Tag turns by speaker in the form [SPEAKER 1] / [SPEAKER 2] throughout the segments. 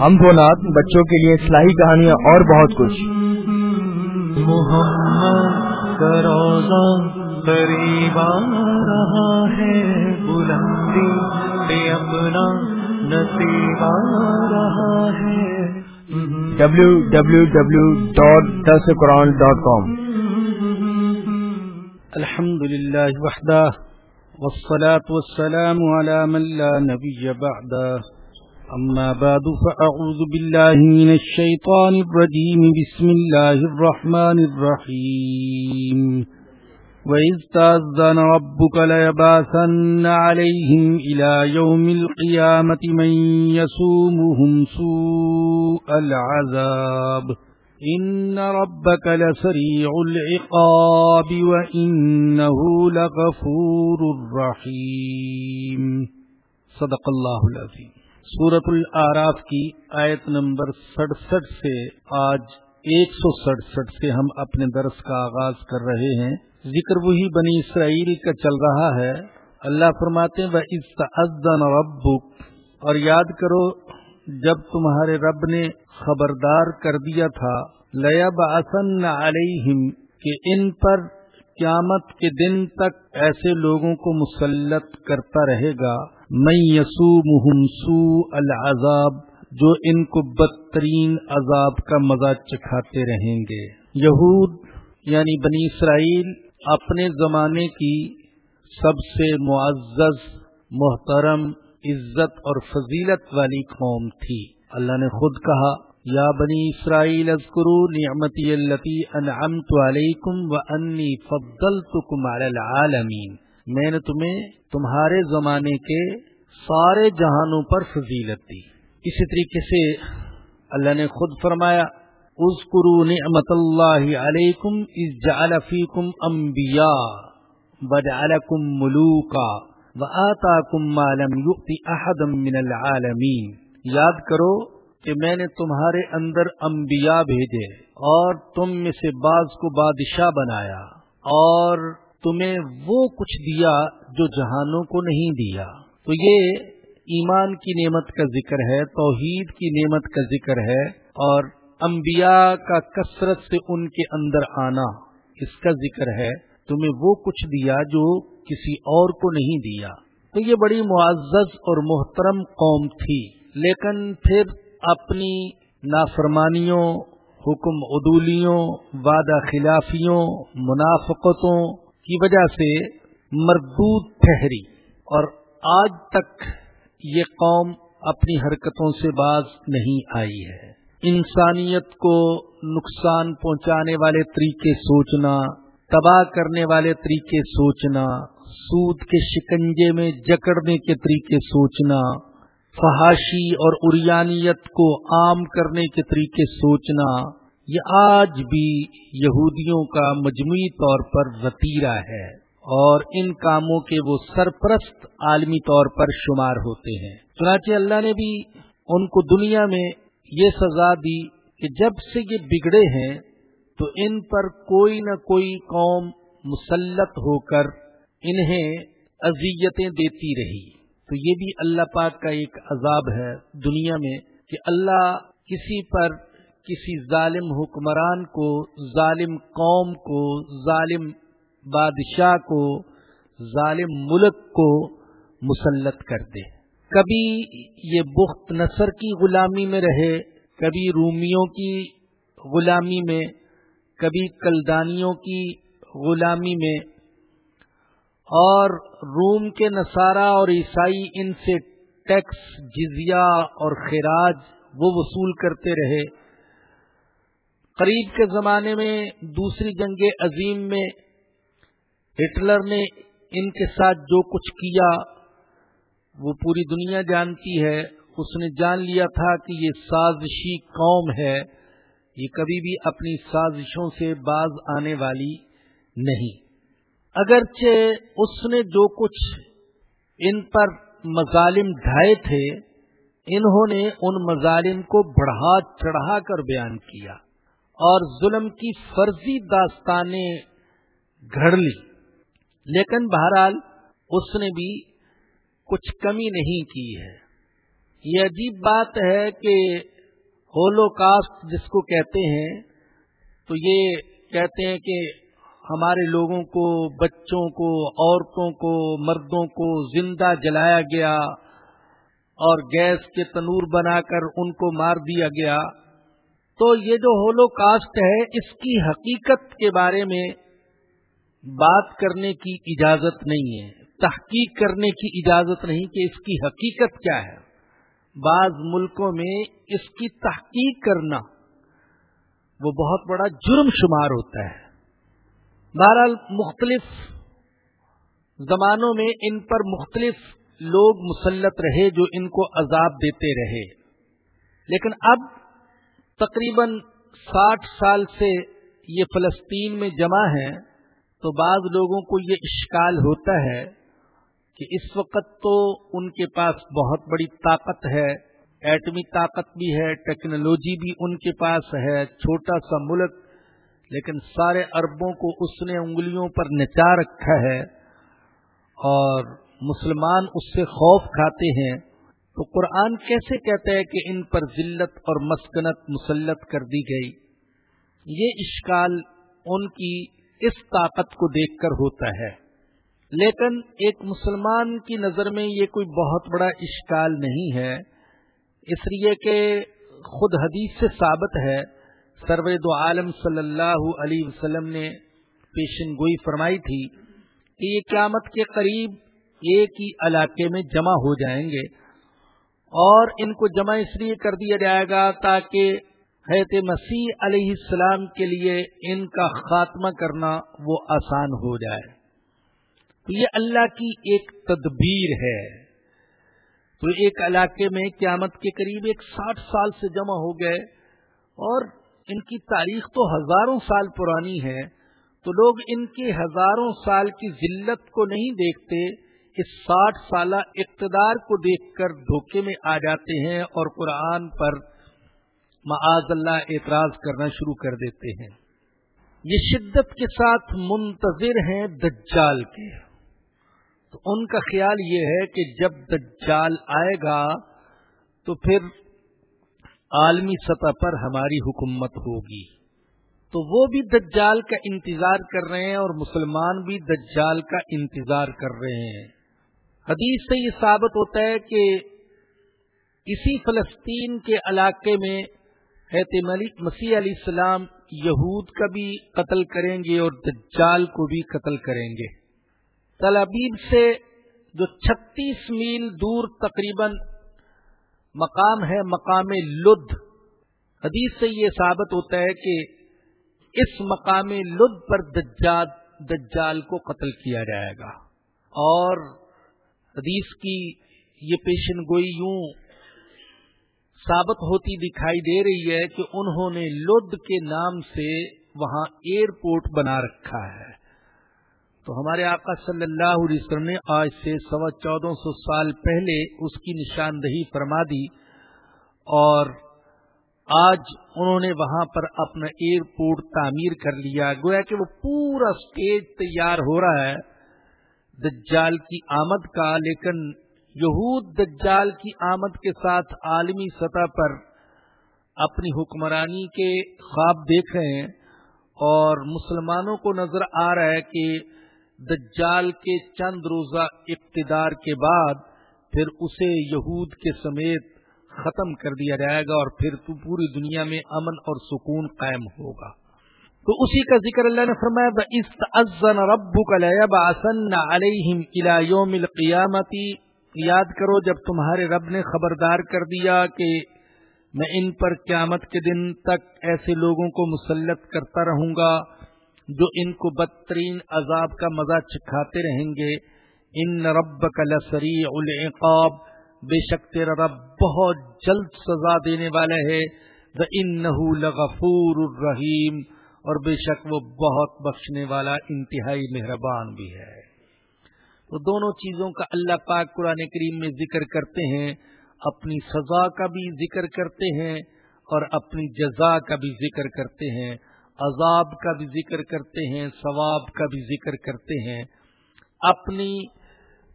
[SPEAKER 1] ہم دو نات بچوں کے لیے اصلاحی کہانیاں اور بہت کچھ۔
[SPEAKER 2] محمد روزہ قریب رہا ہے بلندی پہ اپنا نصیب آ رہا ہے۔
[SPEAKER 1] W W W dot this Quran dot com
[SPEAKER 3] الحمد للہ وحدہ والصلاة والسلام على من لا نبي بعده أما بعد، فأعوذ بالله من الشيطان الرجيم. بسم الله الرحمن الرحيم. وإذ تأذن ربك ليباثن عليهم إلى يوم القيامة من يسومهم سوء العذاب. إن ربك لسريع العقاب وإنه لغفور رحيم. صدق الله العظيم. سورت العراف کی آیت نمبر سڑسٹھ سے آج ایک سو سڑسٹھ سے ہم اپنے درس کا آغاز کر رہے ہیں۔ ذکر وہی بنی اسرائیل کا چل رہا ہے۔ اللہ فرماتے وہ استعزن ربک اور یاد کرو، جب تمہارے رب نے خبردار کر دیا تھا لیا بسن علیہم کہ ان پر قیامت کے دن تک ایسے لوگوں کو مسلط کرتا رہے گا۔ میں یسو محمسو العذاب، جو ان کو بدترین عذاب کا مزہ چکھاتے رہیں گے۔ یہود یعنی بنی اسرائیل، اپنے زمانے کی سب سے معزز، محترم، عزت اور فضیلت والی قوم تھی۔ اللہ نے خود کہا، یا بنی اسرائیل، اذکروا نعمتی اللتی انعمت علیکم وانی فضلتکم علی العالمین میں نے تمہیں تمہارے زمانے کے سارے جہانوں پر فضیلت دی۔ اسی طریقے سے اللہ نے خود فرمایا، اذکروا نعمت اللہ علیکم از جعل فیکم انبیاء وجعلکم ملوکا وآتاکم ما لم یؤتی احدا من العالمین۔ یاد کرو کہ میں نے تمہارے اندر انبیاء بھیجے اور تم میں سے بعض کو بادشاہ بنایا اور تمہیں وہ کچھ دیا جو جہانوں کو نہیں دیا۔ تو یہ ایمان کی نعمت کا ذکر ہے، توحید کی نعمت کا ذکر ہے اور انبیاء کا کثرت سے ان کے اندر آنا اس کا ذکر ہے۔ تمہیں وہ کچھ دیا جو کسی اور کو نہیں دیا۔ تو یہ بڑی معزز اور محترم قوم تھی۔ لیکن پھر اپنی نافرمانیوں، حکم عدولیوں، وعدہ خلافیوں، منافقتوں کی وجہ سے مردود ٹھہری اور آج تک یہ قوم اپنی حرکتوں سے باز نہیں آئی ہے۔ انسانیت کو نقصان پہنچانے والے طریقے سوچنا، تباہ کرنے والے طریقے سوچنا، سود کے شکنجے میں جکڑنے کے طریقے سوچنا، فحاشی اور اریانیت کو عام کرنے کے طریقے سوچنا یہ آج بھی یہودیوں کا مجموعی طور پر وطیرہ ہے اور ان کاموں کے وہ سرپرست عالمی طور پر شمار ہوتے ہیں۔ چنانچہ اللہ نے بھی ان کو دنیا میں یہ سزا دی کہ جب سے یہ بگڑے ہیں تو ان پر کوئی نہ کوئی قوم مسلط ہو کر انہیں اذیتیں دیتی رہی۔ تو یہ بھی اللہ پاک کا ایک عذاب ہے دنیا میں کہ اللہ کسی پر کسی ظالم حکمران کو، ظالم قوم کو، ظالم بادشاہ کو، ظالم ملک کو مسلط کر دے۔ کبھی یہ بخت نصر کی غلامی میں رہے، کبھی رومیوں کی غلامی میں، کبھی کلدانیوں کی غلامی میں۔ اور روم کے نصارہ اور عیسائی ان سے ٹیکس، جزیہ اور خراج وہ وصول کرتے رہے۔ قریب کے زمانے میں دوسری جنگ عظیم میں ہٹلر نے ان کے ساتھ جو کچھ کیا، وہ پوری دنیا جانتی ہے۔ اس نے جان لیا تھا کہ یہ سازشی قوم ہے۔ یہ کبھی بھی اپنی سازشوں سے باز آنے والی نہیں۔ اگرچہ اس نے جو کچھ ان پر مظالم ڈھائے تھے، انہوں نے ان مظالم کو بڑھا چڑھا کر بیان کیا۔ اور ظلم کی فرضی داستانیں گھڑ لی۔ لیکن بہرحال اس نے بھی کچھ کمی نہیں کی ہے۔ یہ عجیب بات ہے کہ ہولو کاسٹ جس کو کہتے ہیں، تو یہ کہتے ہیں کہ ہمارے لوگوں کو، بچوں کو، عورتوں کو، مردوں کو زندہ جلایا گیا اور گیس کے تنور بنا کر ان کو مار دیا گیا۔ تو یہ جو ہولو کاسٹ ہے، اس کی حقیقت کے بارے میں بات کرنے کی اجازت نہیں ہے۔ تحقیق کرنے کی اجازت نہیں کہ اس کی حقیقت کیا ہے۔ بعض ملکوں میں اس کی تحقیق کرنا وہ بہت بڑا جرم شمار ہوتا ہے۔ بہرحال مختلف زمانوں میں ان پر مختلف لوگ مسلط رہے جو ان کو عذاب دیتے رہے۔ لیکن اب تقریباً ساٹھ سال سے یہ فلسطین میں جمع ہیں، تو بعض لوگوں کو یہ اشکال ہوتا ہے کہ اس وقت تو ان کے پاس بہت بڑی طاقت ہے، ایٹمی طاقت بھی ہے، ٹیکنالوجی بھی ان کے پاس ہے، چھوٹا سا ملک، لیکن سارے اربوں کو اس نے انگلیوں پر نچا رکھا ہے اور مسلمان اس سے خوف کھاتے ہیں۔ تو قرآن کیسے کہتا ہے کہ ان پر ذلت اور مسکنت مسلط کر دی گئی؟ یہ اشکال ان کی اس طاقت کو دیکھ کر ہوتا ہے۔ لیکن ایک مسلمان کی نظر میں یہ کوئی بہت بڑا اشکال نہیں ہے۔ اس لیے کہ خود حدیث سے ثابت ہے، سرور دو عالم صلی اللہ علیہ وسلم نے پیشن گوئی فرمائی تھی کہ یہ قیامت کے قریب ایک ہی علاقے میں جمع ہو جائیں گے۔ اور ان کو جمع اس لیے کر دیا جائے گا تاکہ حیرت مسیح علیہ السلام کے لیے ان کا خاتمہ کرنا وہ آسان ہو جائے۔ تو یہ اللہ کی ایک تدبیر ہے۔ تو ایک علاقے میں قیامت کے قریب ایک ساٹھ سال سے جمع ہو گئے اور ان کی تاریخ تو ہزاروں سال پرانی ہے۔ تو لوگ ان کے ہزاروں سال کی ذلت کو نہیں دیکھتے۔ اس ساٹھ سالہ اقتدار کو دیکھ کر دھوکے میں آ جاتے ہیں اور قرآن پر معاذ اللہ اعتراض کرنا شروع کر دیتے ہیں۔ یہ شدت کے ساتھ منتظر ہیں دجال کے۔ تو ان کا خیال یہ ہے کہ جب دجال آئے گا تو پھر عالمی سطح پر ہماری حکومت ہوگی۔ تو وہ بھی دجال کا انتظار کر رہے ہیں اور مسلمان بھی دجال کا انتظار کر رہے ہیں۔ حدیث سے یہ ثابت ہوتا ہے کہ اسی فلسطین کے علاقے میں ملک مسیح علیہ السلام یہود کا بھی قتل کریں گے اور دجال کو بھی قتل کریں گے۔ تلابیب سے جو چھتیس میل دور تقریباً مقام ہے، مقام لد حدیث سے یہ ثابت ہوتا ہے کہ اس مقام لد پر دجال دجال کو قتل کیا جائے گا۔ اور حدیث کی یہ پیشن گوئی یوں ثابت ہوتی دکھائی دے رہی ہے کہ انہوں نے لد کے نام سے وہاں ایئرپورٹ بنا رکھا ہے۔ تو ہمارے آقا صلی اللہ علیہ وسلم نے آج سے سوا چودہ سو سال پہلے اس کی نشاندہی فرما دی اور آج انہوں نے وہاں پر اپنا ایئرپورٹ تعمیر کر لیا۔ گویا کہ وہ پورا اسٹیج تیار ہو رہا ہے۔ دجال کی آمد کا، لیکن یہود دجال کی آمد کے ساتھ عالمی سطح پر اپنی حکمرانی کے خواب دیکھ رہے ہیں اور مسلمانوں کو نظر آ رہا ہے کہ دجال کے چند روزہ اقتدار کے بعد پھر اسے یہود کے سمیت ختم کر دیا جائے گا اور پھر تو پوری دنیا میں امن اور سکون قائم ہوگا۔ تو اسی کا ذکر اللہ نے فرمایا ربو کا یوم القیامتی یاد کرو، جب تمہارے رب نے خبردار کر دیا کہ میں ان پر قیامت کے دن تک ایسے لوگوں کو مسلط کرتا رہوں گا جو ان کو بدترین عذاب کا مزہ چکھاتے رہیں گے ان رب کا لسری العقاب۔ بے شک تیرا رب بہت جلد سزا دینے والا ہے ان لغفور الرحیم اور بے شک وہ بہت بخشنے والا انتہائی مہربان بھی ہے۔ تو دونوں چیزوں کا اللہ پاک قرآن کریم میں ذکر کرتے ہیں، اپنی سزا کا بھی ذکر کرتے ہیں اور اپنی جزا کا بھی ذکر کرتے ہیں۔ عذاب کا بھی ذکر کرتے ہیں، ثواب کا بھی ذکر کرتے ہیں۔ اپنی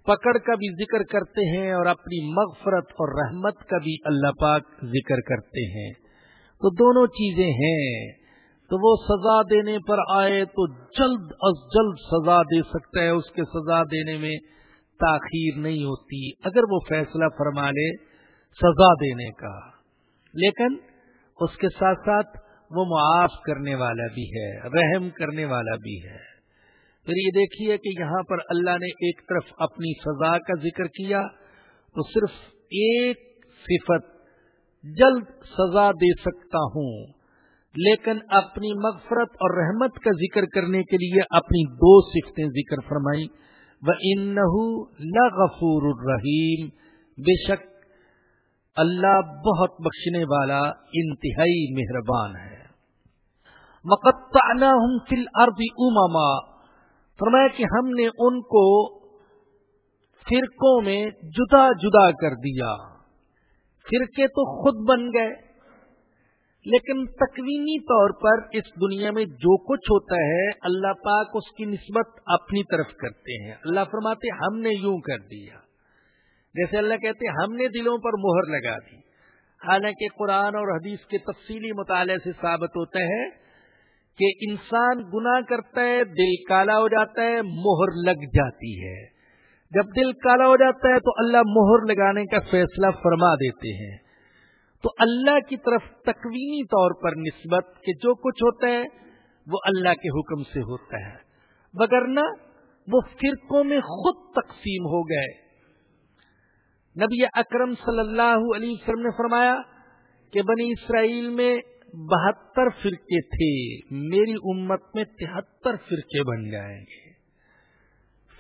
[SPEAKER 3] پکڑ کا بھی ذکر کرتے ہیں اور اپنی مغفرت اور رحمت کا بھی اللہ پاک ذکر کرتے ہیں۔ تو دونوں چیزیں ہیں۔ تو وہ سزا دینے پر آئے تو جلد از جلد سزا دے سکتا ہے، اس کے سزا دینے میں تاخیر نہیں ہوتی۔ اگر وہ فیصلہ فرما لے سزا دینے کا۔ لیکن اس کے ساتھ ساتھ وہ معاف کرنے والا بھی ہے، رحم کرنے والا بھی ہے۔ پھر یہ دیکھیے کہ یہاں پر اللہ نے ایک طرف اپنی سزا کا ذکر کیا تو صرف ایک صفت جلد سزا دے سکتا ہوں۔ لیکن اپنی مغفرت اور رحمت کا ذکر کرنے کے لیے اپنی دو صفتیں ذکر فرمائی وہ ان لغفور الرحیم بے شک اللہ بہت بخشنے والا انتہائی مہربان ہے۔ مقطع فل عربی اماما فرمایا کہ ہم نے ان کو فرقوں میں جدا جدا کر دیا۔ فرقے تو خود بن گئے۔ لیکن تکوینی طور پر اس دنیا میں جو کچھ ہوتا ہے، اللہ پاک اس کی نسبت اپنی طرف کرتے ہیں۔ اللہ فرماتے، ہم نے یوں کر دیا۔ جیسے اللہ کہتے، ہم نے دلوں پر مہر لگا دی۔ حالانکہ قرآن اور حدیث کے تفصیلی مطالعے سے ثابت ہوتا ہے کہ انسان گنا کرتا ہے، دل کالا ہو جاتا ہے، مہر لگ جاتی ہے۔ جب دل کالا ہو جاتا ہے تو اللہ مہر لگانے کا فیصلہ فرما دیتے ہیں۔ تو اللہ کی طرف تکوینی طور پر نسبت کہ جو کچھ ہوتا ہے، وہ اللہ کے حکم سے ہوتا ہے۔ وگرنہ وہ فرقوں میں خود تقسیم ہو گئے۔ نبی اکرم صلی اللہ علیہ وسلم نے فرمایا کہ بنی اسرائیل میں بہتر فرقے تھے۔ میری امت میں تہتر فرقے بن جائیں گے۔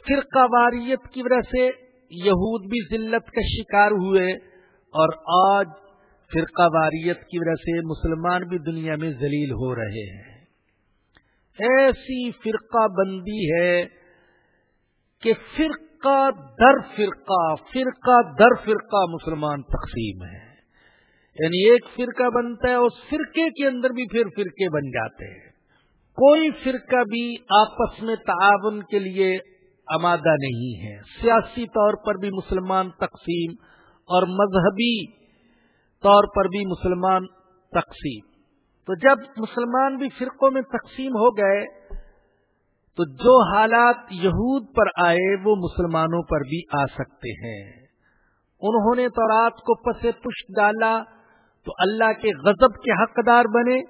[SPEAKER 3] فرقہ واریت کی وجہ سے یہود بھی ذلت کا شکار ہوئے اور آج فرقہ واریت کی وجہ سے مسلمان بھی دنیا میں ذلیل ہو رہے ہیں۔ ایسی فرقہ بندی ہے کہ فرقہ در فرقہ فرقہ در فرقہ مسلمان تقسیم ہے۔ یعنی ایک فرقہ بنتا ہے اس فرقے کے اندر بھی پھر فرقے بن جاتے ہیں۔ کوئی فرقہ بھی آپس میں تعاون کے لیے آمادہ نہیں ہے۔ سیاسی طور پر بھی مسلمان تقسیم اور مذہبی طور پر بھی مسلمان تقسیم۔ تو جب مسلمان بھی فرقوں میں تقسیم ہو گئے، تو جو حالات یہود پر آئے، وہ مسلمانوں پر بھی آ سکتے ہیں۔ انہوں نے تو رات کو پسے پشت ڈالا، تو اللہ کے غضب کے حقدار بنے۔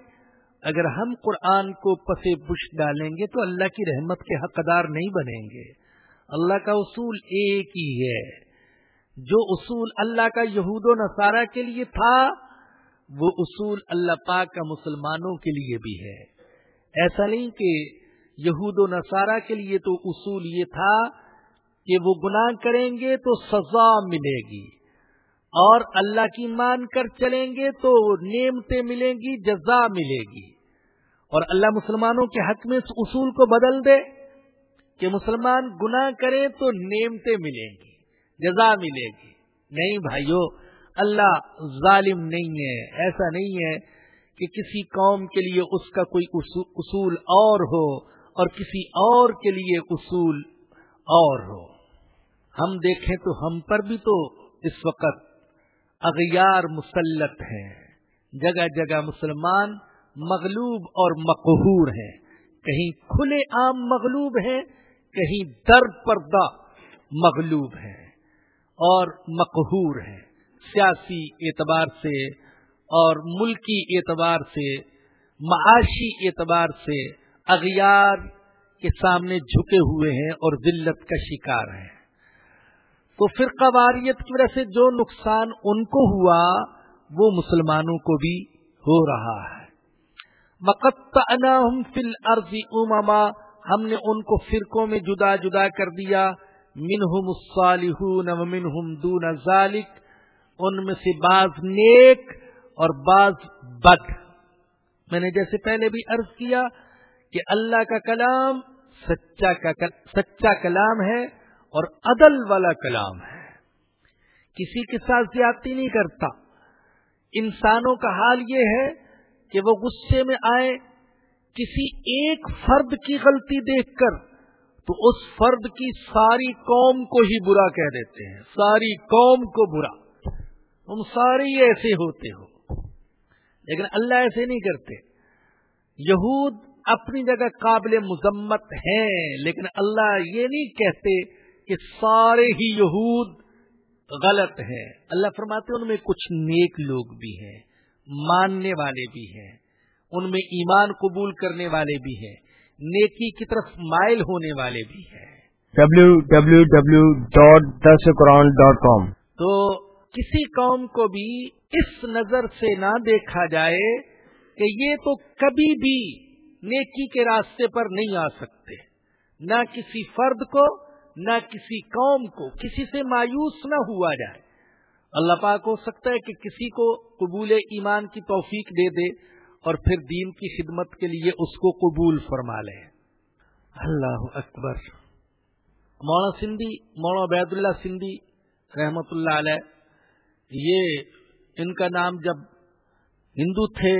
[SPEAKER 3] اگر ہم قرآن کو پسے پش ڈالیں گے، تو اللہ کی رحمت کے حقدار نہیں بنیں گے۔ اللہ کا اصول ایک ہی ہے۔ جو اصول اللہ کا یہود و نصارہ کے لیے تھا، وہ اصول اللہ پاک کا مسلمانوں کے لیے بھی ہے۔ ایسا نہیں کہ یہود و نصارہ کے لیے تو اصول یہ تھا کہ وہ گناہ کریں گے تو سزا ملے گی، اور اللہ کی مان کر چلیں گے تو نعمتیں ملیں گی، جزا ملے گی۔ اور اللہ مسلمانوں کے حق میں اس اصول کو بدل دے کہ مسلمان گناہ کرے تو نعمتیں ملیں گی۔ جزا ملے گی۔ نہیں بھائیو، اللہ ظالم نہیں ہے، ایسا نہیں ہے کہ کسی قوم کے لیے اس کا کوئی اصول اور ہو اور کسی اور کے لیے اصول اور ہو۔ ہم دیکھیں تو ہم پر بھی تو اس وقت اغیار مسلط ہیں۔ جگہ جگہ مسلمان مغلوب اور مقہور ہیں۔ کہیں کھلے عام مغلوب ہیں، کہیں در پردہ مغلوب ہیں۔ اور مقہور ہیں۔ سیاسی اعتبار سے اور ملکی اعتبار سے، معاشی اعتبار سے اغیار کے سامنے جھکے ہوئے ہیں اور ذلت کا شکار ہیں۔ تو فرقہ واریت کی وجہ سے جو نقصان ان کو ہوا، وہ مسلمانوں کو بھی ہو رہا ہے۔ مقت فل عرضی اماما ہم نے ان کو فرقوں میں جدا جدا کر دیا۔ منہم الصالحون ومنہم دون ذالک، ان میں سے بعض نیک اور بعض بد۔ میں نے جیسے پہلے بھی عرض کیا کہ اللہ کا کلام سچا کا سچا کلام ہے اور عدل والا کلام ہے۔ کسی کے ساتھ زیادتی نہیں کرتا۔ انسانوں کا حال یہ ہے کہ وہ غصے میں آئے کسی ایک فرد کی غلطی دیکھ کر تو اس فرد کی ساری قوم کو ہی برا کہہ دیتے ہیں۔ ساری قوم کو برا۔ تم سارے ہی ایسے ہوتے ہو۔ لیکن اللہ ایسے نہیں کرتے۔ یہود اپنی جگہ قابل مذمت ہیں، لیکن اللہ یہ نہیں کہتے کہ سارے ہی یہود غلط ہیں۔ اللہ فرماتے ان میں کچھ نیک لوگ بھی ہیں، ماننے والے بھی ہیں، ان میں ایمان قبول کرنے والے بھی ہیں۔ نیکی کی طرف مائل ہونے والے بھی ہیں۔
[SPEAKER 1] W W W dot this Quran dot com
[SPEAKER 3] تو کسی قوم کو بھی اس نظر سے نہ دیکھا جائے کہ یہ تو کبھی بھی نیکی کے راستے پر نہیں آ سکتے۔ نہ کسی فرد کو نہ کسی قوم کو کسی سے مایوس نہ ہوا جائے۔ اللہ پاک ہو سکتا ہے کہ کسی کو قبول ایمان کی توفیق دے دے۔ اور پھر دین کی خدمت کے لیے اس کو قبول فرما لے۔ اللہ اکبر۔ مولانا سندھی، مولانا عبید اللہ سندھی رحمت اللہ علیہ، یہ ان کا نام جب ہندو تھے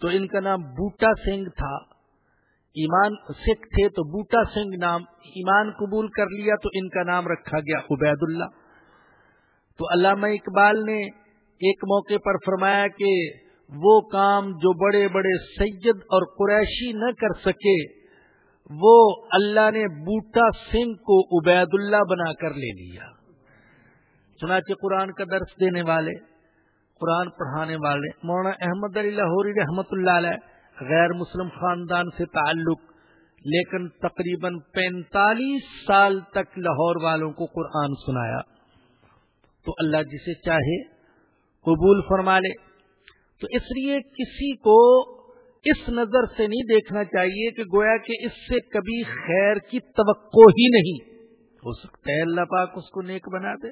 [SPEAKER 3] تو ان کا نام بوٹا سنگھ تھا۔ ایمان سکھ تھے تو بوٹا سنگھ نام ایمان قبول کر لیا تو ان کا نام رکھا گیا عبید اللہ تو علامہ اقبال نے ایک موقع پر فرمایا کہ وہ کام جو بڑے بڑے سید اور قریشی نہ کر سکے، وہ اللہ نے بوٹا سنگھ کو عبید اللہ بنا کر لے لیا۔ چنانچہ قرآن کا درس دینے والے، قرآن پڑھانے والے، مولانا احمد علی لاہوری رحمت اللہ علیہ، غیر مسلم خاندان سے تعلق، لیکن تقریباً پینتالیس سال تک لاہور والوں کو قرآن سنایا۔ تو اللہ جسے چاہے قبول فرما لے۔ تو اس لیے کسی کو اس نظر سے نہیں دیکھنا چاہیے کہ گویا کہ اس سے کبھی خیر کی توقع ہی نہیں۔ ہو سکتا ہے اللہ پاک اس کو نیک بنا دے۔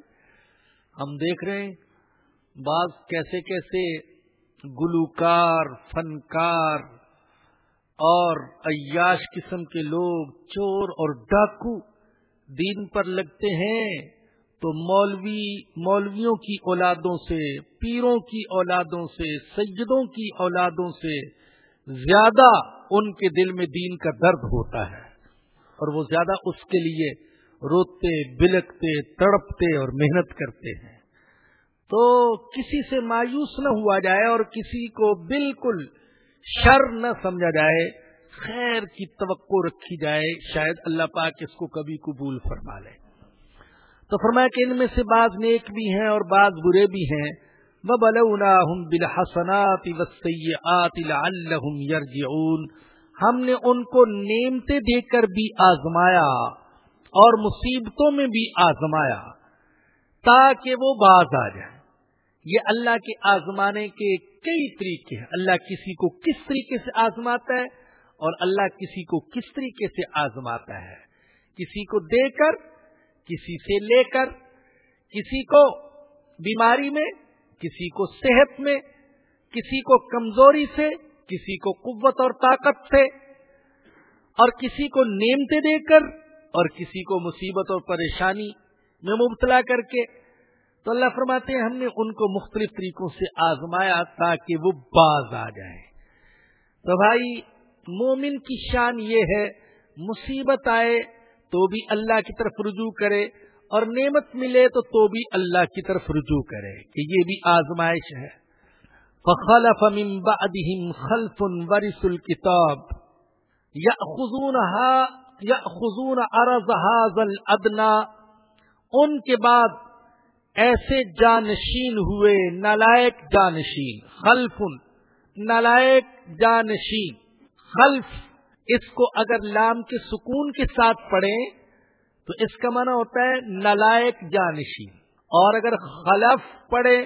[SPEAKER 3] ہم دیکھ رہے ہیں بعض کیسے کیسے گلوکار، فنکار اور عیاش قسم کے لوگ چور اور ڈاکو دین پر لگتے ہیں۔ تو مولوی، مولویوں کی اولادوں سے، پیروں کی اولادوں سے سجدوں کی اولادوں سے زیادہ ان کے دل میں دین کا درد ہوتا ہے۔ اور وہ زیادہ اس کے لیے روتے، بلکتے، تڑپتے اور محنت کرتے ہیں۔ تو کسی سے مایوس نہ ہوا جائے اور کسی کو بالکل شر نہ سمجھا جائے، خیر کی توقع رکھی جائے، شاید اللہ پاک اس کو کبھی قبول فرما لے۔ تو فرمایا کہ ان میں سے بعض نیک بھی ہیں اور بعض برے بھی ہیں۔ بالحسنات والسیئات لعلهم يرجعون۔ ہم نے ان کو نیمتے دے کر بھی آزمایا اور مصیبتوں میں بھی آزمایا تاکہ وہ باز آ جائے یہ اللہ کے آزمانے کے کئی طریقے ہیں۔ اللہ کسی کو کس طریقے سے آزماتا ہے اور اللہ کسی کو کس طریقے سے آزماتا ہے۔ کسی کو دے کر کسی سے لے کر، کسی کو بیماری میں، کسی کو صحت میں، کسی کو کمزوری سے، کسی کو قوت اور طاقت سے، اور کسی کو نیمتے دے کر اور کسی کو مصیبت اور پریشانی میں مبتلا کر کے۔ تو اللہ فرماتے ہیں، ہم نے ان کو مختلف طریقوں سے آزمایا تاکہ وہ باز آ جائیں۔ تو بھائی، مومن کی شان یہ ہے، مصیبت آئے تو بھی اللہ کی طرف رجوع کرے اور نعمت ملے تو تو بھی اللہ کی طرف رجوع کرے کہ یہ بھی آزمائش ہے۔ فخلف من بعدهم خلف ورث الكتاب ياخذونها ياخذون ارض هذا الادنى ان کے بعد ایسے جانشین ہوئے، نالائق جانشین، خلف، نالائق جانشین، خلف اس کو اگر لام کے سکون کے ساتھ پڑھیں، تو اس کا معنی ہوتا ہے نلائق جانشین۔ اور اگر خلف پڑھے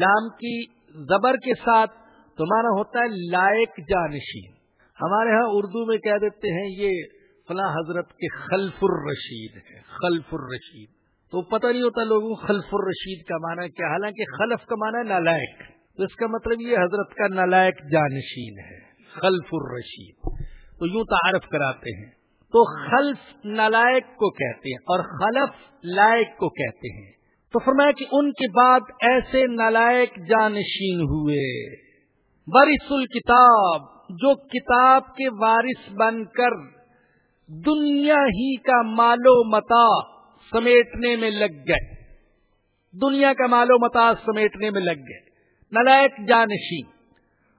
[SPEAKER 3] لام کی زبر کے ساتھ، تو معنی ہوتا ہے لائق جانشین۔ ہمارے ہاں اردو میں کہہ دیتے ہیں، یہ فلاں حضرت کے خلف الرشید ہے خلف الرشید۔ تو پتہ نہیں ہوتا لوگوں خلف الرشید کا معنی کیا، حالانکہ خلف کا معنی نالائق۔ تو اس کا مطلب یہ حضرت کا نالائق جانشین ہے، خلف الرشید۔ تو یوں تعارف کراتے ہیں۔ تو خلف نالائق کو کہتے ہیں اور خلف لائق کو کہتے ہیں۔ تو فرمایا کہ ان کے بعد ایسے نالائق جانشین ہوئے۔ وارث الکتاب، جو کتاب کے وارث بن کر دنیا ہی کا مال و متا سمیٹنے میں لگ گئے۔ دنیا کا مال و متا سمیٹنے میں لگ گئے۔ نلائک جانشی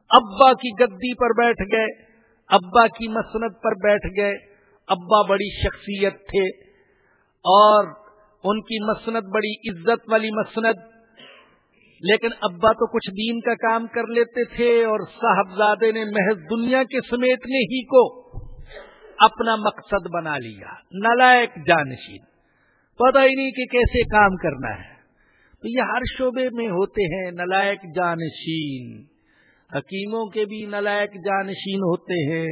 [SPEAKER 3] ابا کی گدی پر بیٹھ گئے۔ ابا کی مسند پر بیٹھ گئے۔ ابا بڑی شخصیت تھے اور ان کی مسند بڑی عزت والی مسند لیکن ابا تو کچھ دین کا کام کر لیتے تھے اور صاحبزادے نے محض دنیا کے سمیٹنے ہی کو اپنا مقصد بنا لیا۔ نلائک جانشین۔ پتا ہی نہیں کہ کیسے کام کرنا ہے۔ تو یہ ہر شعبے میں ہوتے ہیں نلائک جانشین۔ حکیموں کے بھی نلائک جانشین ہوتے ہیں،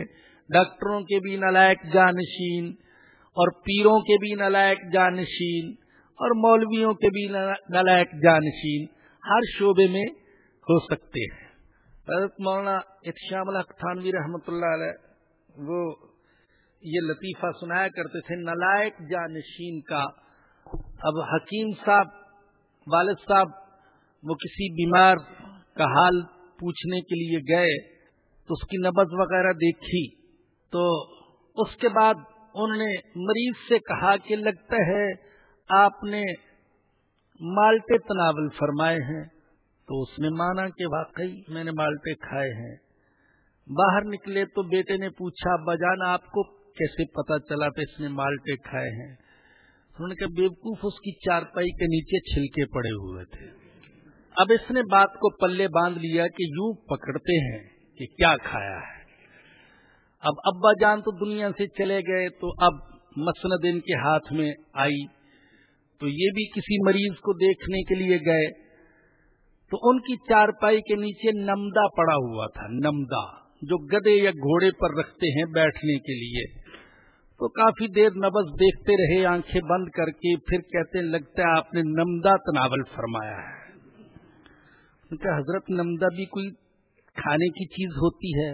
[SPEAKER 3] ڈاکٹروں کے بھی نلائک جانشین اور پیروں کے بھی نلائک جانشین اور مولویوں کے بھی نلائک جانشین ہر شعبے میں ہو سکتے ہیں۔ حضرت مولانا اتشام الحق تھانوی رحمۃ اللہ علیہ وہ یہ لطیفہ سنایا کرتے تھے نلائک جانشین کا۔ اب حکیم صاحب، والد صاحب وہ کسی بیمار کا حال پوچھنے کے لیے گئے تو اس کی نبز وغیرہ دیکھی تو اس کے بعد انہوں نے مریض سے کہا کہ لگتا ہے آپ نے مالٹے تناول فرمائے ہیں تو اس نے مانا کہ واقعی میں نے مالٹے کھائے ہیں۔ باہر نکلے تو بیٹے نے پوچھا، بجان، آپ کو کیسے پتا چلا کہ اس نے مالٹے کھائے ہیں؟ انہوں نے کہا، بیوقوف اس کی چارپائی کے نیچے چھلکے پڑے ہوئے تھے۔ اب اس نے بات کو پلے باندھ لیا کہ یوں پکڑتے ہیں کہ کیا کھایا ہے۔ اب ابا جان تو دنیا سے چلے گئے تو اب مسند ان کے ہاتھ میں آئی۔ تو یہ بھی کسی مریض کو دیکھنے کے لیے گئے۔ تو ان کی چارپائی کے نیچے نمدا پڑا ہوا تھا نمدا جو گدے یا گھوڑے پر رکھتے ہیں بیٹھنے کے لیے۔ تو کافی دیر نبز دیکھتے رہے، آنکھیں بند کر کے پھر کہتے لگتا ہے آپ نے نمدا تناول فرمایا ہے۔ ان کا حضرت نمدا بھی کوئی کھانے کی چیز ہوتی ہے۔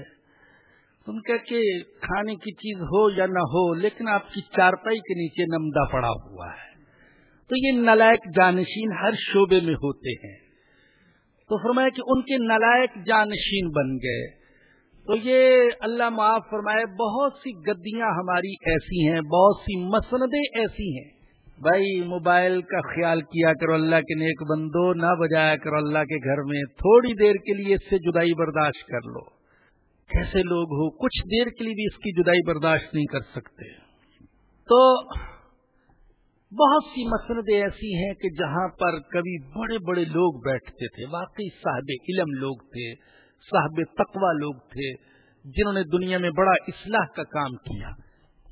[SPEAKER 3] ان کا کہ کھانے کی چیز ہو یا نہ ہو، لیکن آپ کی چارپائی کے نیچے نمدا پڑا ہوا ہے۔ تو یہ نلائک جانشین ہر شعبے میں ہوتے ہیں۔ تو فرمایا کہ ان کے نلائک جانشین بن گئے۔ تو یہ اللہ معاف فرمائے، بہت سی گدیاں ہماری ایسی ہیں، بہت سی مسندیں ایسی ہیں۔ بھائی موبائل کا خیال کیا کرو اللہ کے نیک بندو، نہ بجایا کرو اللہ کے گھر میں، تھوڑی دیر کے لیے اس سے جدائی برداشت کر لو۔ کیسے لوگ ہو؟ کچھ دیر کے لیے بھی اس کی جدائی برداشت نہیں کر سکتے۔ تو بہت سی مسندیں ایسی ہیں کہ جہاں پر کبھی بڑے بڑے لوگ بیٹھتے تھے، واقعی صاحب علم لوگ تھے، صاحب تقوا لوگ تھے، جنہوں نے دنیا میں بڑا اصلاح کا کام کیا۔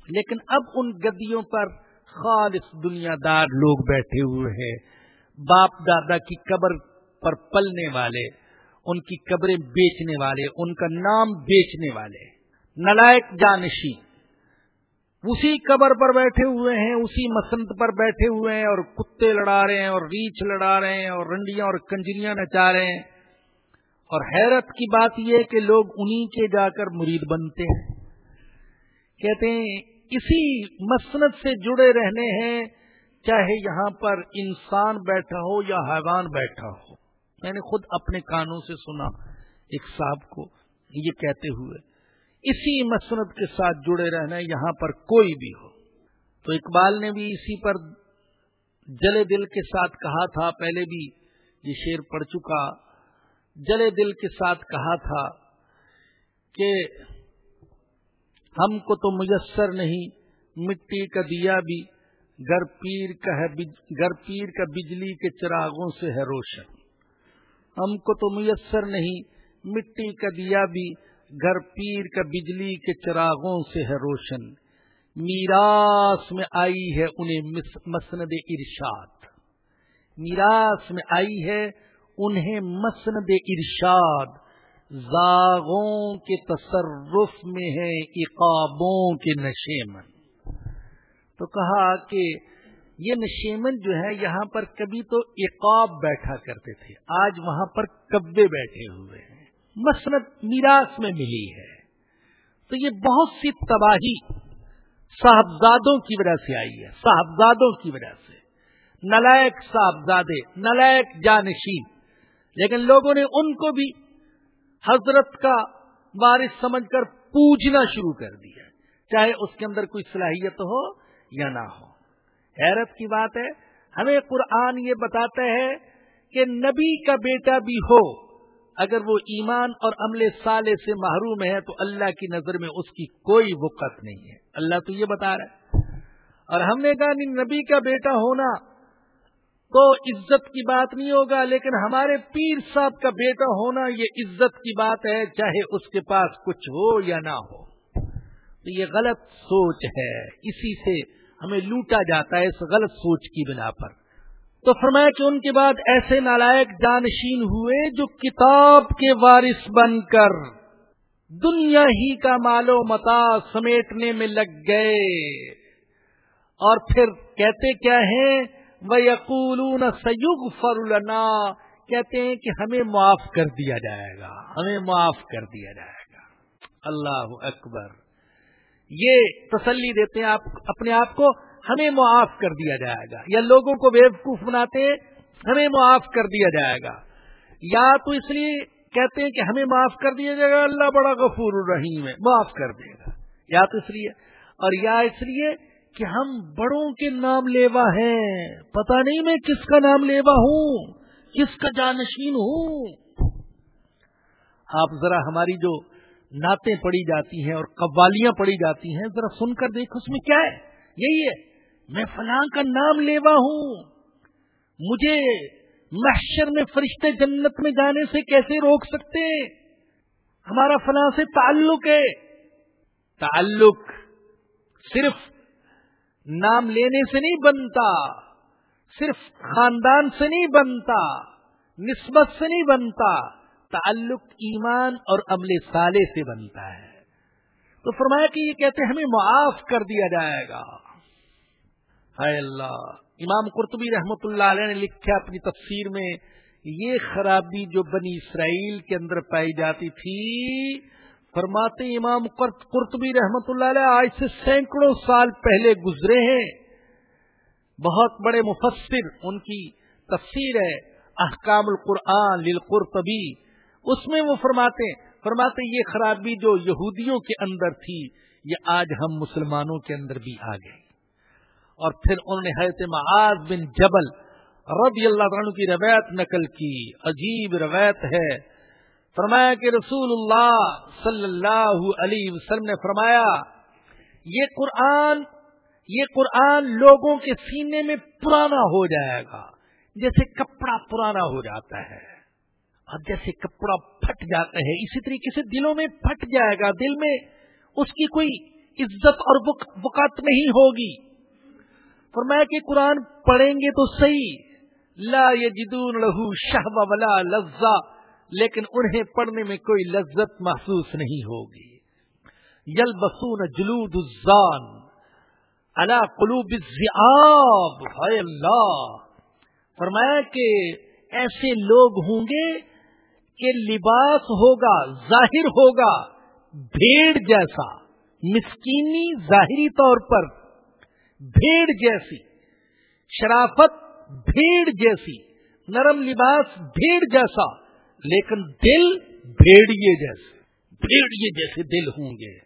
[SPEAKER 3] لیکن اب ان گدیوں پر خالص دنیا دار لوگ بیٹھے ہوئے ہیں۔ باپ دادا کی قبر پر پلنے والے، ان کی قبریں بیچنے والے، ان کا نام بیچنے والے۔ نلائک جانشی اسی قبر پر بیٹھے ہوئے ہیں، اسی مسنت پر بیٹھے ہوئے ہیں اور کتے لڑا رہے ہیں اور ریچھ لڑا رہے ہیں اور رنڈیاں اور کنجریاں نچا رہے ہیں۔ اور حیرت کی بات یہ کہ لوگ انہی کے جا کر مرید بنتے ہیں۔ کہتے ہیں اسی مسنت سے جڑے رہنے ہیں، چاہے یہاں پر انسان بیٹھا ہو یا حیوان بیٹھا ہو۔ میں نے خود اپنے کانوں سے سنا ایک صاحب کو، یہ کہتے ہوئے، اسی مسنت کے ساتھ جڑے رہنا یہاں پر کوئی بھی ہو۔ تو اقبال نے بھی اسی پر جلے دل کے ساتھ کہا تھا، پہلے بھی یہ شیر پڑ چکا۔ جلے دل کے ساتھ کہا تھا کہ ہم کو تو میسر نہیں، مٹی کا دیا بھی گر پیر کا ہے گر پیر کا بجلی کے چراغوں سے ہے روشن۔ ہم کو تو میسر نہیں، مٹی کا دیا بھی، گھر پیر کا بجلی کے چراغوں سے ہے روشن۔ میراث میں آئی ہے انہیں مسند ارشاد۔ میراث میں آئی ہے انہیں مسند ارشاد۔ زاغوں کے تصرف میں ہے اقابوں کے نشے من تو کہا کہ یہ نشیمن جو ہے، یہاں پر کبھی تو اقاب بیٹھا کرتے تھے، آج وہاں پر کبے بیٹھے ہوئے ہیں۔ مسرت میراث میں ملی ہے۔ تو یہ بہت سی تباہی صاحبزادوں کی وجہ سے آئی ہے، صاحبزادوں کی وجہ سے۔ نلائک صاحبزادے نلائک جانشین، لیکن لوگوں نے ان کو بھی حضرت کا وارث سمجھ کر پوجنا شروع کر دیا چاہے اس کے اندر کوئی صلاحیت ہو یا نہ ہو۔ حیرت کی بات ہے، ہمیں قرآن یہ بتاتا ہے کہ نبی کا بیٹا بھی ہو، اگر وہ ایمان اور عمل سالے سے محروم ہے تو اللہ کی نظر میں اس کی کوئی وقت نہیں ہے۔ اللہ تو یہ بتا رہا ہے۔ اور ہم نے کہا، نہیں، نبی کا بیٹا ہونا تو عزت کی بات نہیں ہوگا، لیکن ہمارے پیر صاحب کا بیٹا ہونا یہ عزت کی بات ہے، چاہے اس کے پاس کچھ ہو یا نہ ہو۔ تو یہ غلط سوچ ہے۔ اسی سے ہمیں لوٹا جاتا ہے اس غلط سوچ کی بنا پر۔ تو فرمایا کہ ان کے بعد ایسے نالائق جانشین ہوئے جو کتاب کے وارث بن کر دنیا ہی کا مال و متا سمیٹنے میں لگ گئے۔ اور پھر کہتے کیا ہیں؟ یقول سیوگ فرنا کہتے ہیں کہ ہمیں معاف کر دیا جائے گا، ہمیں معاف کر دیا جائے گا۔ اللہ اکبر۔ یہ تسلی دیتے ہیں آپ اپنے آپ کو، ہمیں معاف کر دیا جائے گا۔ یا لوگوں کو بیوقوف بناتے ہمیں معاف کر دیا جائے گا۔ یا تو اس لیے کہتے ہیں کہ ہمیں معاف کر دیا جائے گا، اللہ بڑا غفور الرحیم ہے، معاف کر دے گا۔ یا تو اس لیے، اور یا اس لیے کہ ہم بڑوں کے نام لیوا ہیں۔ پتہ نہیں میں کس کا نام لیوا ہوں، کس کا جانشین ہوں۔ آپ ذرا ہماری جو نعتیں پڑی جاتی ہیں اور قوالیاں پڑی جاتی ہیں، ذرا سن کر دیکھ اس میں کیا ہے۔ یہی ہے، میں فلاں کا نام لیوا ہوں۔ مجھے محشر میں فرشتے جنت میں جانے سے کیسے روک سکتے؟ ہمارا فلاں سے تعلق ہے۔ تعلق صرف نام لینے سے نہیں بنتا، صرف خاندان سے نہیں بنتا، نسبت سے نہیں بنتا، تعلق ایمان اور عمل سالے سے بنتا ہے۔ تو فرمایا کہ یہ کہتے ہیں، ہمیں معاف کر دیا جائے گا۔ اللہ، امام قرطبی رحمت اللہ علیہ نے لکھا اپنی تفسیر میں، یہ خرابی جو بنی اسرائیل کے اندر پائی جاتی تھی فرماتے امام قرطبی رحمت اللہ علیہ آج سے سینکڑوں سال پہلے گزرے ہیں۔ بہت بڑے مفسر ان کی تفسیر ہے، احکام القرآن للقرطبی۔ اس میں وہ فرماتے ہیں، فرماتے یہ خرابی جو یہودیوں کے اندر تھی، یہ آج ہم مسلمانوں کے اندر بھی آ گئی۔ اور پھر انہوں نے حضرت معاذ بن جبل رضی اللہ عنہ کی روایت نقل کی۔ عجیب روایت ہے۔ فرمایا کہ رسول اللہ صلی اللہ علیہ وسلم نے فرمایا، یہ قرآن یہ قرآن لوگوں کے سینے میں پرانا ہو جائے گا، جیسے کپڑا پرانا ہو جاتا ہے۔ اب جیسے کپڑا پھٹ جاتا ہے اسی طریقے سے دلوں میں پھٹ جائے گا۔ دل میں اس کی کوئی عزت اور وقت نہیں ہوگی۔ فرمایا کہ قرآن پڑھیں گے تو صحیح۔ لا یجدون لہو شہ ولا لذا لیکن انہیں پڑھنے میں کوئی لذت محسوس نہیں ہوگی۔ یل بسون جلود الزان اللہ قلوب الزعاب اللہ! فرمایا کہ ایسے لوگ ہوں گے کہ لباس ہوگا، ظاہر ہوگا، بھیڑ جیسا، مسکینی ظاہری طور پر، بھیڑ جیسی، شرافت بھیڑ جیسی، نرم لباس بھیڑ جیسا لیکن دل بھیڑیے جیسے بھیڑیے جیسے دل ہوں گے۔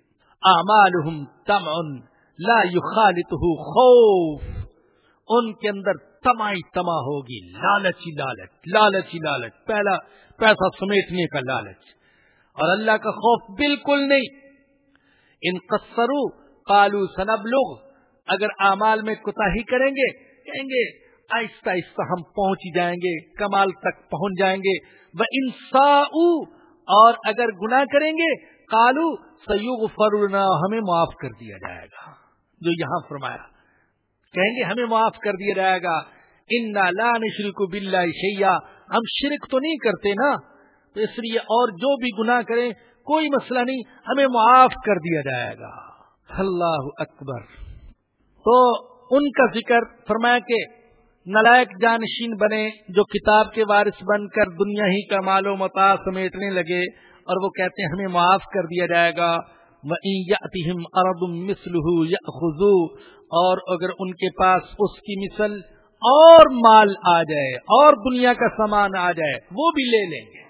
[SPEAKER 3] امال تم لا خالت خوف۔ ان کے اندر تمائی تما ہوگی، لالچی لالچ لالچی لالچ۔ پہلا پیسہ سمیٹنے کا لالچ۔ اور اللہ کا خوف بالکل نہیں۔ ان قصرو کالو سنب لوگ اگر اعمال میں کوتا ہی کریں گے، کہیں گے، آہستہ آہستہ ہم پہنچ جائیں گے، کمال تک پہنچ جائیں گے۔ وہ انسا اور اگر گنا کریں گے کالو سیوگ فرنا ہمیں معاف کر دیا جائے گا۔ جو یہاں فرمایا، کہیں گے، ہمیں معاف کر دیا جائے گا۔ ان لا نشرک باللہ شیعہ ہم شرک تو نہیں کرتے نا۔ تو اس لیے اور جو بھی گناہ کریں، کوئی مسئلہ نہیں، ہمیں معاف کر دیا جائے گا۔ اللہ اکبر۔ تو ان کا ذکر فرمایا کہ نلائک جانشین بنے جو کتاب کے وارث بن کر دنیا ہی کا مال و متا سمیٹنے لگے اور وہ کہتے ہیں، ہمیں معاف کر دیا جائے گا۔ ارب مسلح یا خزو اور اگر ان کے پاس اس کی مثل اور مال آ جائے، اور دنیا کا سامان آ جائے، وہ بھی لے لیں گے۔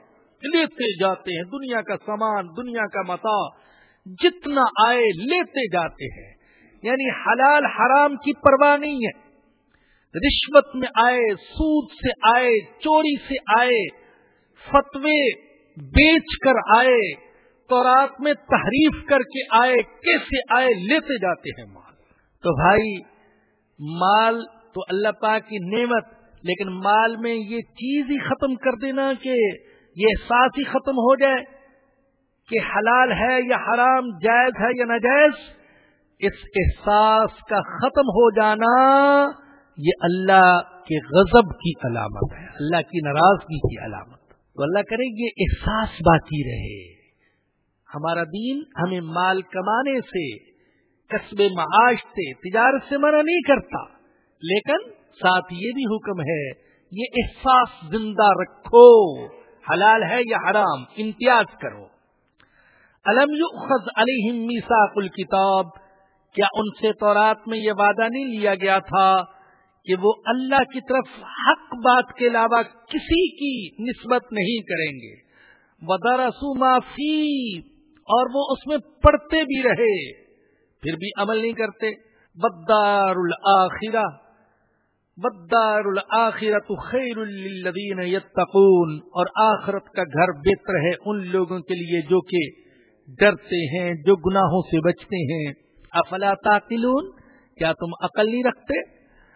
[SPEAKER 3] لیتے جاتے ہیں، دنیا کا سامان، دنیا کا متا۔ جتنا آئے، لیتے جاتے ہیں۔ یعنی حلال حرام کی پرواہ نہیں ہے۔ رشوت میں آئے، سود سے آئے، چوری سے آئے، فتوے بیچ کر آئے تو رات میں تحریف کر کے آئے، کیسے آئے، لیتے جاتے ہیں مال۔ تو بھائی، مال تو اللہ پاک کی نعمت، لیکن مال میں یہ چیز ہی ختم کر دینا کہ یہ احساس ہی ختم ہو جائے کہ حلال ہے یا حرام، جائز ہے یا ناجائز، اس احساس کا ختم ہو جانا یہ اللہ کے غضب کی علامت ہے، اللہ کی ناراضگی کی علامت۔ تو اللہ کرے یہ احساس باقی رہے۔ ہمارا دین ہمیں مال کمانے سے، قصب معاش سے، تجارت سے منع نہیں کرتا۔ لیکن ساتھ یہ بھی حکم ہے، یہ احساس زندہ رکھو۔ حلال ہے یا حرام، امتیاز کرو۔ علم یؤخذ علیہم میساق الکتاب، کیا ان سے تورات میں یہ وعدہ نہیں لیا گیا تھا کہ وہ اللہ کی طرف حق بات کے علاوہ کسی کی نسبت نہیں کریں گے۔ ودرسو معافی اور وہ اس میں پڑھتے بھی رہے، پھر بھی عمل نہیں کرتے۔ بدار الآخرہ بدار الآخرت خیر للذین یتقون اور آخرت کا گھر بہتر ہے ان لوگوں کے لیے جو کہ ڈرتے ہیں، جو گناہوں سے بچتے ہیں۔ افلا تاقلون کیا تم عقل نہیں رکھتے؟